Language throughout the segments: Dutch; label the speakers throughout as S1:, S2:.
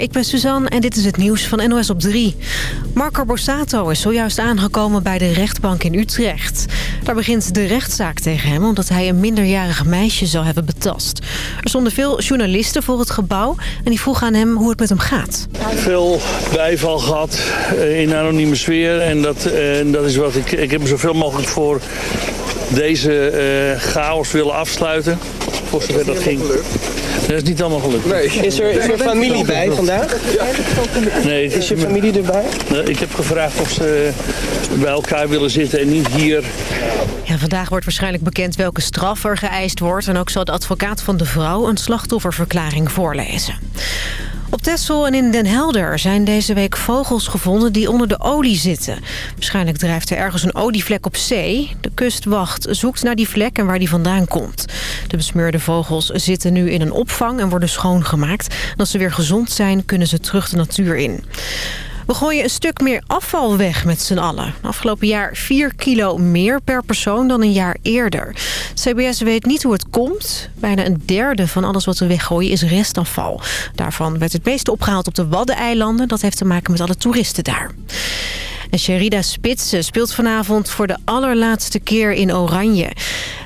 S1: ik ben Suzanne en dit is het nieuws van NOS op 3. Marco Borsato is zojuist aangekomen bij de rechtbank in Utrecht. Daar begint de rechtszaak tegen hem omdat hij een minderjarig meisje zou hebben betast. Er stonden veel journalisten voor het gebouw en die vroegen aan hem hoe het met hem gaat.
S2: Veel bijval gehad eh, in anonieme sfeer en dat, uh, dat is wat ik... Ik heb me zoveel mogelijk voor deze uh, chaos willen afsluiten. Voor zover dat ging. Dat is niet allemaal gelukt.
S3: Nee. Is, er, is er familie bij vandaag?
S2: Nee.
S3: Is je familie erbij?
S2: Ik heb gevraagd of ze bij elkaar willen zitten en niet hier.
S1: Ja, vandaag wordt waarschijnlijk bekend welke straf er geëist wordt. En ook zal de advocaat van de vrouw een slachtofferverklaring voorlezen. Op Texel en in Den Helder zijn deze week vogels gevonden die onder de olie zitten. Waarschijnlijk drijft er ergens een olievlek op zee. De kustwacht zoekt naar die vlek en waar die vandaan komt. De besmeurde vogels zitten nu in een opvang en worden schoongemaakt. En als ze weer gezond zijn, kunnen ze terug de natuur in. We gooien een stuk meer afval weg met z'n allen. Afgelopen jaar 4 kilo meer per persoon dan een jaar eerder. CBS weet niet hoe het komt. Bijna een derde van alles wat we weggooien is restafval. Daarvan werd het meeste opgehaald op de Waddeneilanden. Dat heeft te maken met alle toeristen daar. En Sherida Spitsen speelt vanavond voor de allerlaatste keer in Oranje.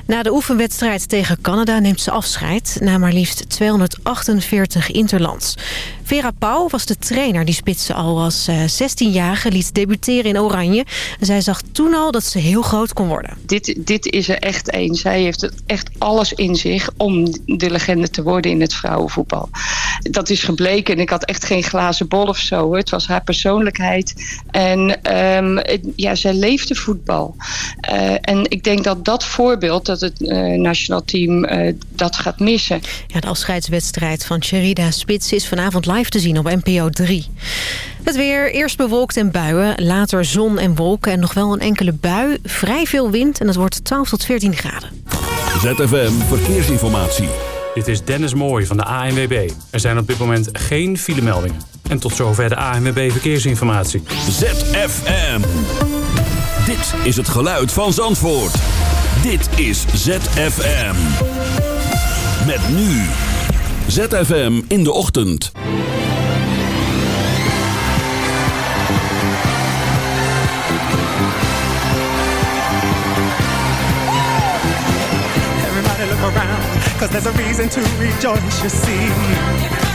S1: Na de oefenwedstrijd tegen Canada neemt ze afscheid... na maar liefst 248 interlands. Vera Pauw was de trainer die Spitsen al als 16-jarige liet debuteren in Oranje. Zij zag toen al dat ze heel groot kon worden.
S4: Dit, dit is er echt één. Zij heeft echt alles in zich om de legende te worden in het vrouwenvoetbal. Dat is gebleken en ik had echt geen glazen bol of zo. Het was haar persoonlijkheid. En het, ja, zij leefde voetbal. Uh, en ik denk dat dat voorbeeld, dat het uh, nationaal team uh, dat gaat missen.
S1: Ja, de afscheidswedstrijd van Sherida Spits is vanavond live te zien op NPO 3. Het weer, eerst bewolkt en buien, later zon en wolken en nog wel een enkele bui. Vrij veel wind en het wordt 12 tot 14 graden.
S5: ZFM Verkeersinformatie.
S6: Dit is Dennis Mooij van de ANWB. Er zijn op dit moment geen filemeldingen. En tot zover de ANWB Verkeersinformatie.
S5: ZFM. Dit is het geluid van Zandvoort. Dit is ZFM. Met nu. ZFM in de ochtend.
S7: Everybody look around, cause there's a reason to rejoice, you see.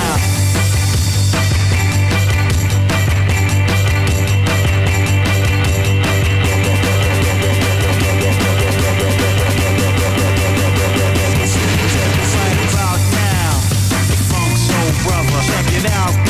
S8: now.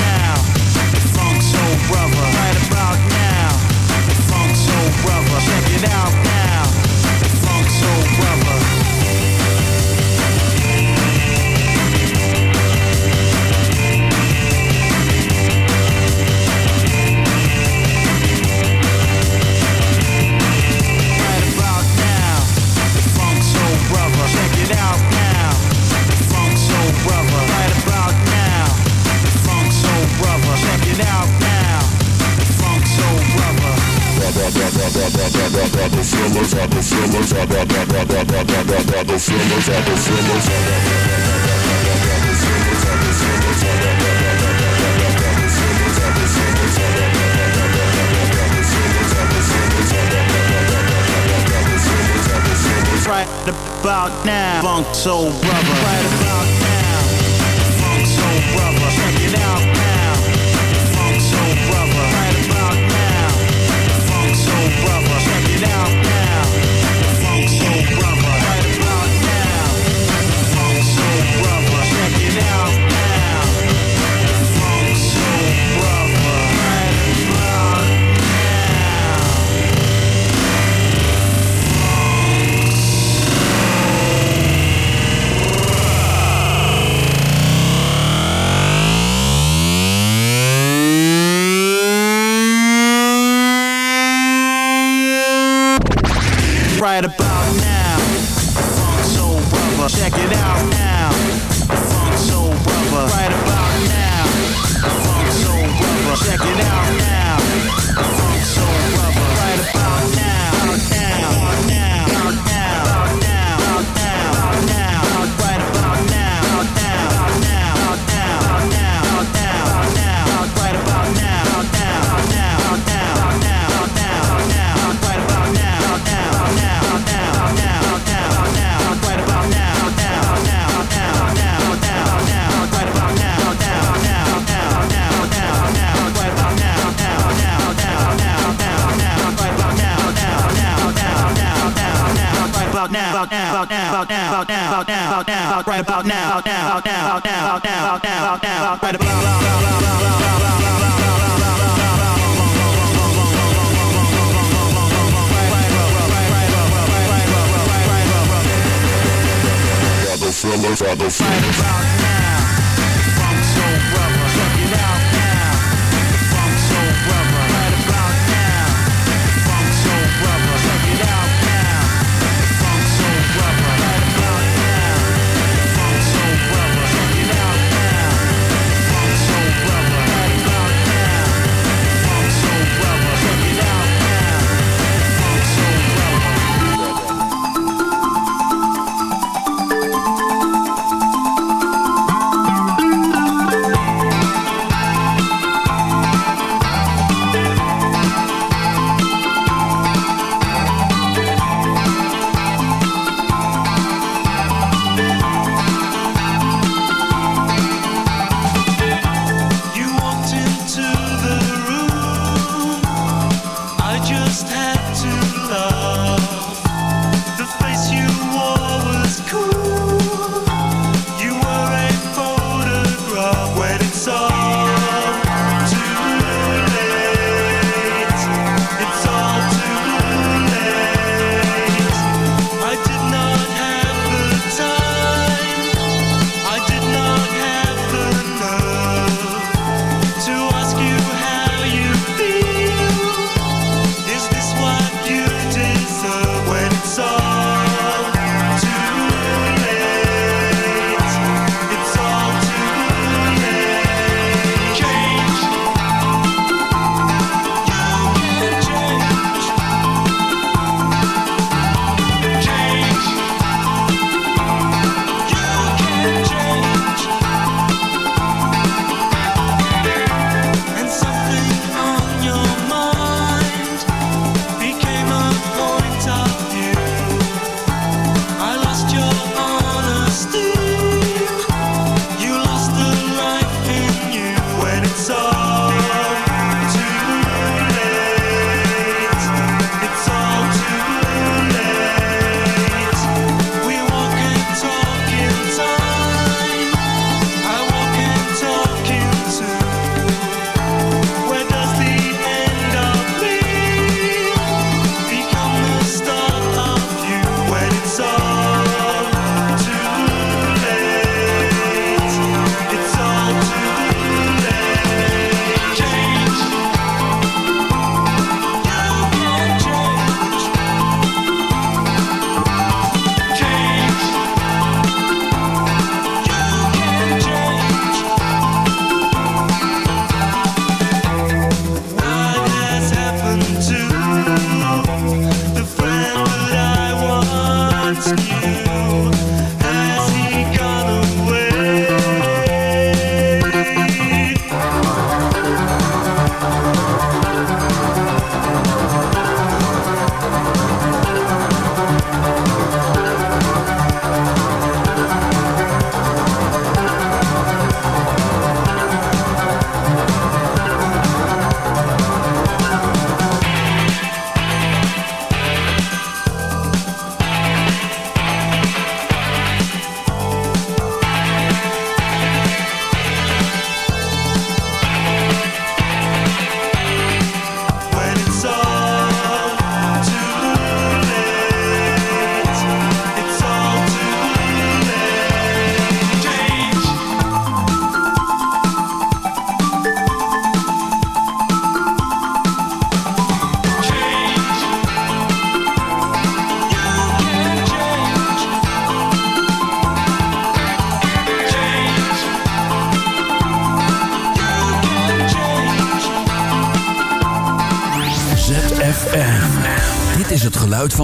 S8: the the Right about now, funk soul brother. Right now, now, now, now, now, now, now, now, right about
S5: Filler, father, father, father.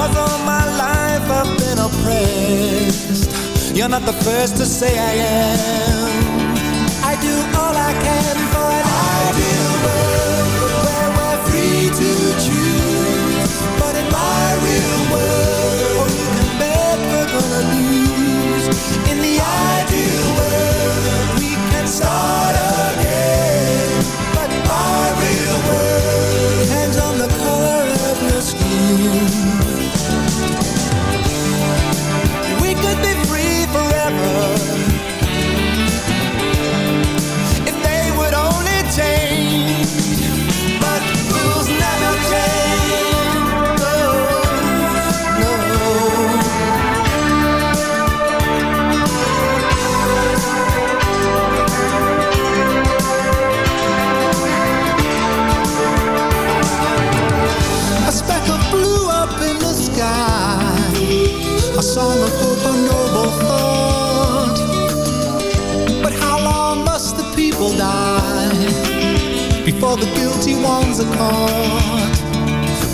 S9: Cause
S10: all my life I've been oppressed. You're not the first to say I am. before the guilty ones are caught?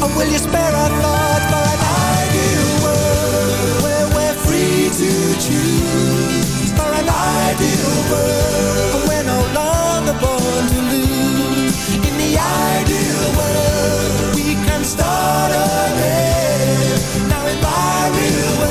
S10: And will you spare our thought for an ideal world where we're free to choose? For an ideal world and we're no longer born to lose. In the ideal world, we can start again. Now in my real world.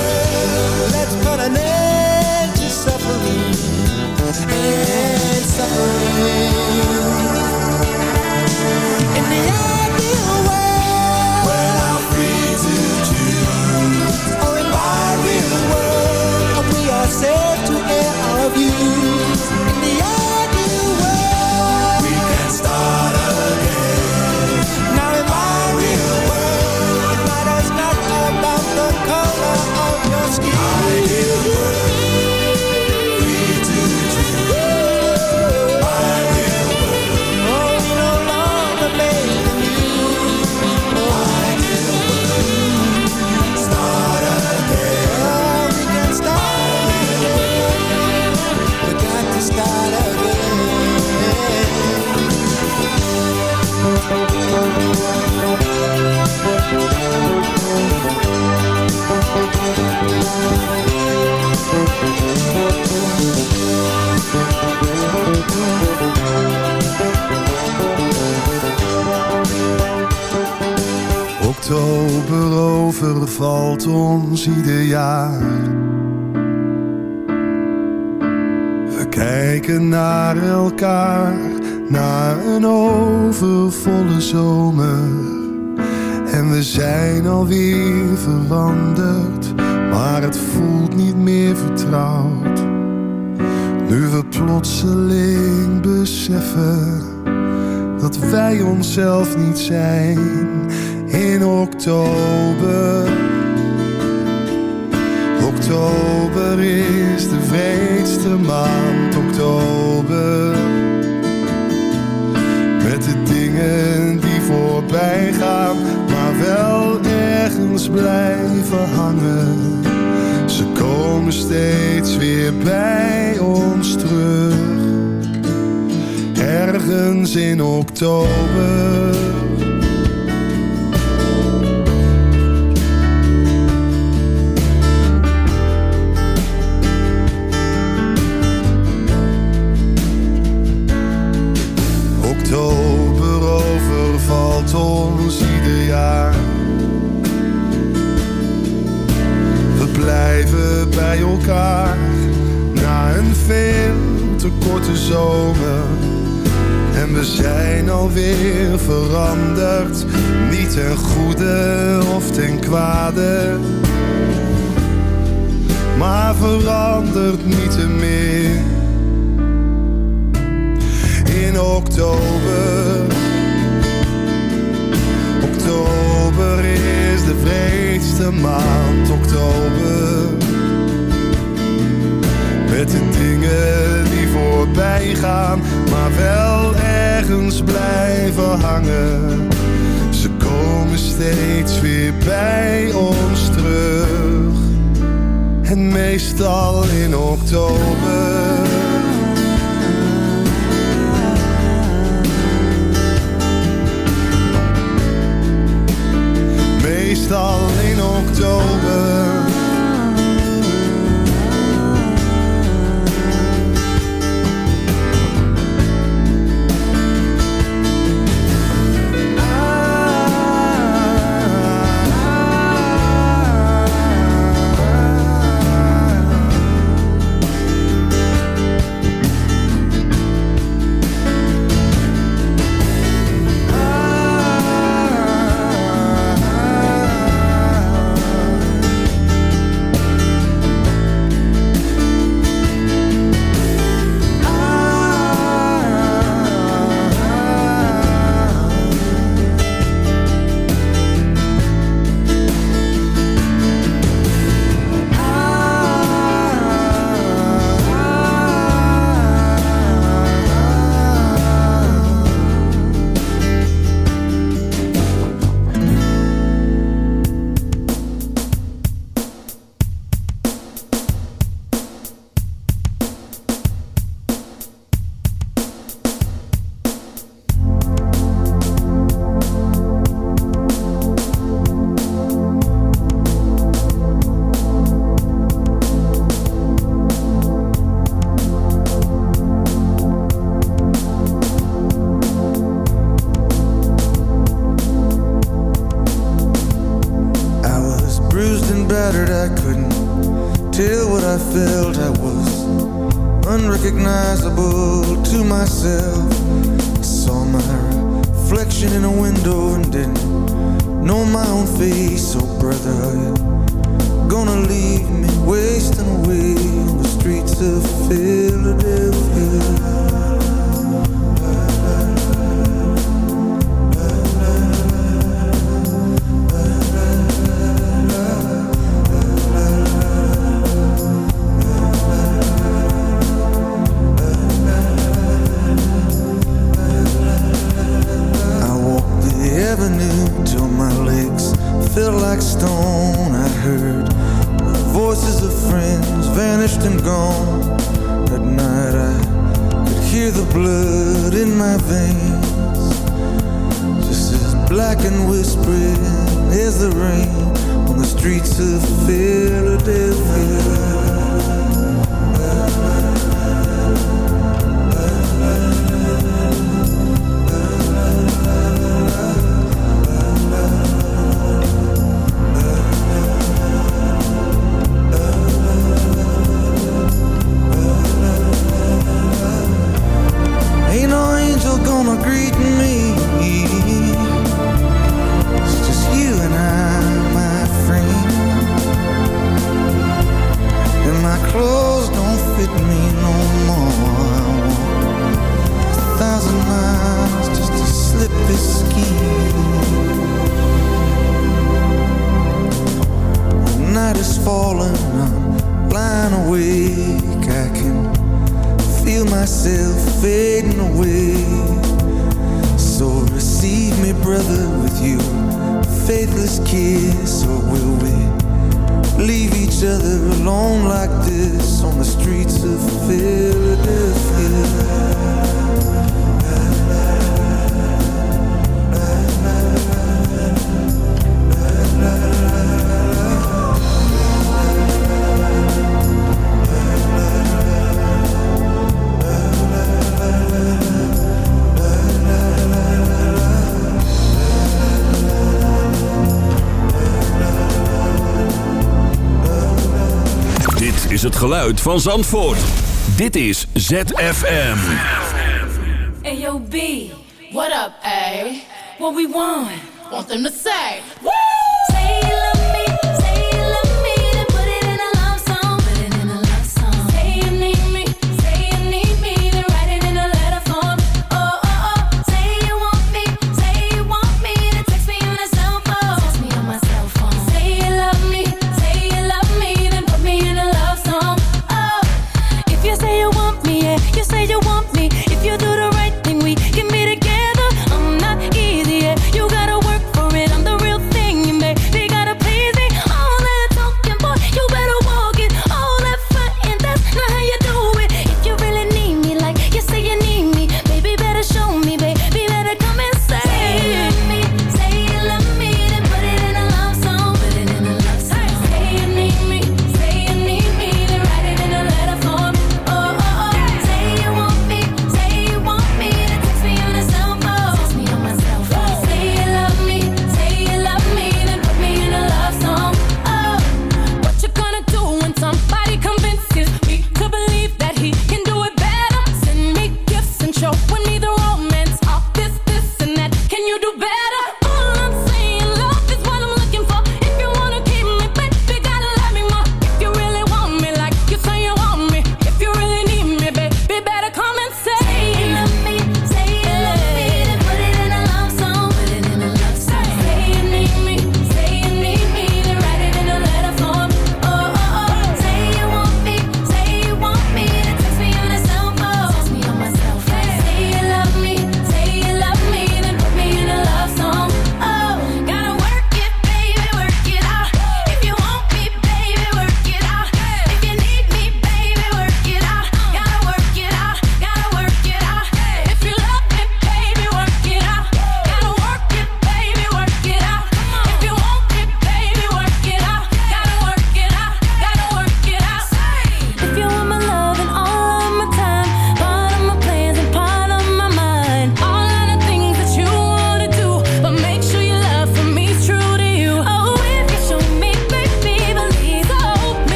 S11: zelf niet zijn.
S12: streets of
S13: Philly van Zandvoort. Dit is ZFM.
S14: Hey yo B, what up A? What we want? Want them to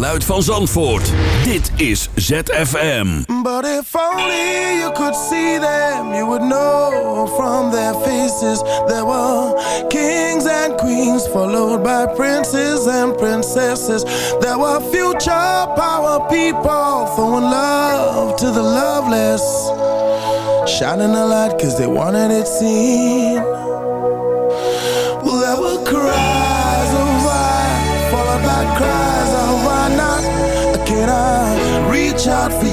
S5: geluid van Zandvoort. Dit is ZFM.
S15: But if only you could see them, you would know from their faces. There were kings and queens, followed by princes and princesses. There were future power people, throwing love to the loveless. Shining a light cause they wanted it seen. shot for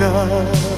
S16: enough.